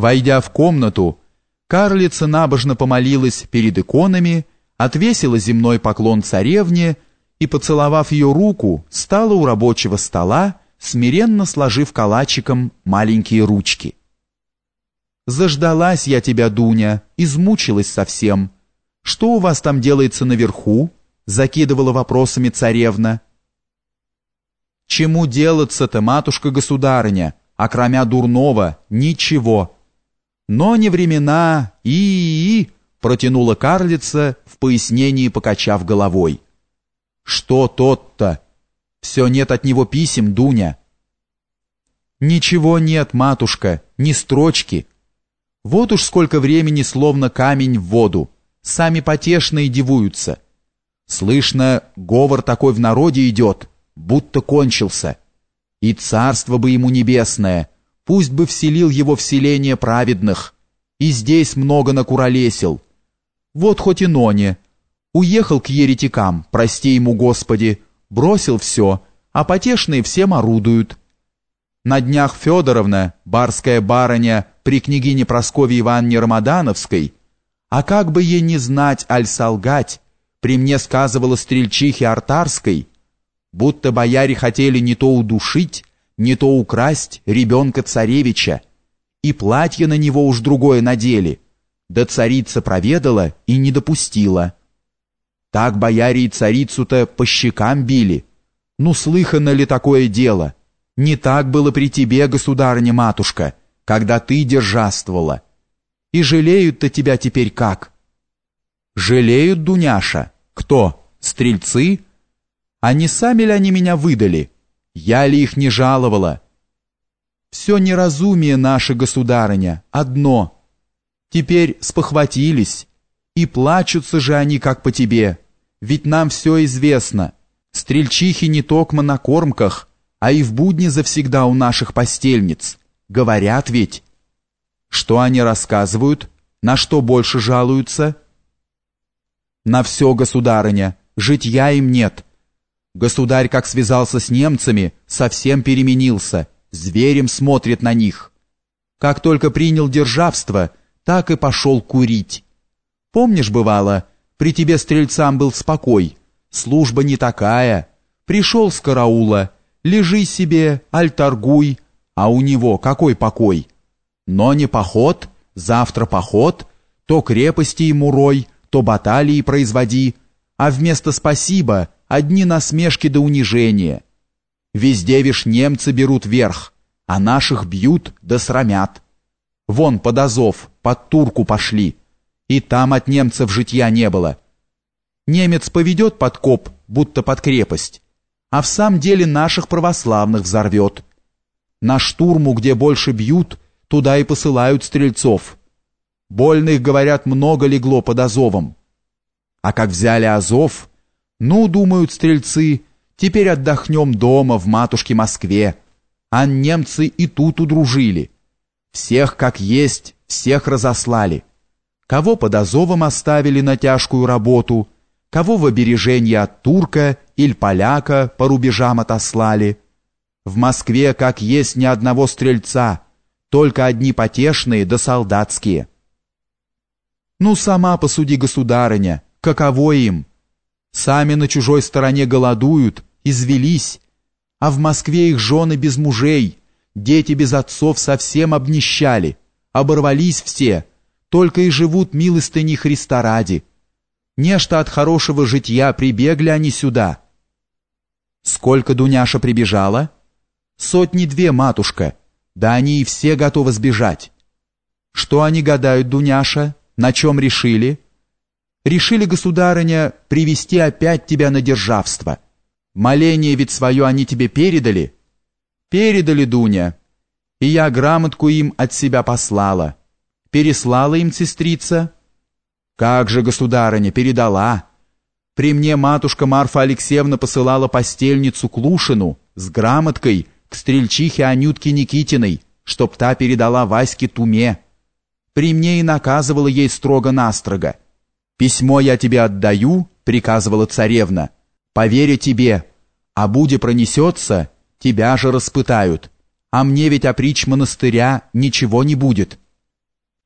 Войдя в комнату, карлица набожно помолилась перед иконами, отвесила земной поклон царевне и, поцеловав ее руку, стала у рабочего стола, смиренно сложив калачиком маленькие ручки. «Заждалась я тебя, Дуня, измучилась совсем. Что у вас там делается наверху?» закидывала вопросами царевна. «Чему делаться-то, матушка-государыня, кроме дурного ничего?» Но не времена и, -и, -и протянула карлица в пояснении, покачав головой. Что тот-то? Все нет от него писем, Дуня. Ничего нет, матушка, ни строчки. Вот уж сколько времени словно камень в воду. Сами потешные дивуются. Слышно, говор такой в народе идет, будто кончился. И царство бы ему небесное — пусть бы вселил его в селение праведных, и здесь много накуролесил. Вот хоть и Ноне. Уехал к еретикам, прости ему, Господи, бросил все, а потешные всем орудуют. На днях Федоровна, барская барыня при княгине Прасковье Ивановне Рамадановской, а как бы ей не знать, аль солгать, при мне сказывала стрельчихе Артарской, будто бояре хотели не то удушить, не то украсть ребенка царевича, и платье на него уж другое надели, да царица проведала и не допустила. Так бояре и царицу-то по щекам били. Ну, слыхано ли такое дело? Не так было при тебе, государыня-матушка, когда ты держаствовала. И жалеют-то тебя теперь как? Жалеют, Дуняша? Кто? Стрельцы? А не сами ли они меня выдали?» Я ли их не жаловала? Все неразумие наше, государыня, одно. Теперь спохватились, и плачутся же они, как по тебе. Ведь нам все известно. Стрельчихи не токмо на кормках, а и в будни завсегда у наших постельниц. Говорят ведь. Что они рассказывают? На что больше жалуются? На все, государыня, житья им нет — Государь, как связался с немцами, совсем переменился, зверем смотрит на них. Как только принял державство, так и пошел курить. Помнишь, бывало, при тебе стрельцам был спокой, служба не такая. Пришел с караула, лежи себе, аль торгуй, а у него какой покой? Но не поход, завтра поход, то крепости ему рой, то баталии производи, а вместо «спасибо» одни насмешки до унижения. Везде вишь немцы берут верх, а наших бьют да срамят. Вон под Азов, под Турку пошли, и там от немцев житья не было. Немец поведет подкоп, будто под крепость, а в самом деле наших православных взорвет. На штурму, где больше бьют, туда и посылают стрельцов. Больных, говорят, много легло под Азовом. А как взяли Азов, ну, думают стрельцы, теперь отдохнем дома в матушке Москве. А немцы и тут удружили. Всех как есть, всех разослали. Кого под Азовом оставили на тяжкую работу, кого в обереженье от турка или поляка по рубежам отослали. В Москве как есть ни одного стрельца, только одни потешные да солдатские. Ну, сама посуди, государыня, каково им? Сами на чужой стороне голодуют, извелись, а в Москве их жены без мужей, дети без отцов совсем обнищали, оборвались все, только и живут милостыней Христа ради. Нечто от хорошего житья прибегли они сюда. Сколько Дуняша прибежала? Сотни две, матушка, да они и все готовы сбежать. Что они гадают, Дуняша, на чем решили?» Решили, государыня, привести опять тебя на державство. Моление ведь свое они тебе передали? Передали, Дуня. И я грамотку им от себя послала. Переслала им сестрица. Как же, государыня, передала. При мне матушка Марфа Алексеевна посылала постельницу Клушину с грамоткой к стрельчихе Анютке Никитиной, чтоб та передала Ваське Туме. При мне и наказывала ей строго-настрого — «Письмо я тебе отдаю», — приказывала царевна, — «поверю тебе, а буде пронесется, тебя же распытают, а мне ведь опричь монастыря ничего не будет».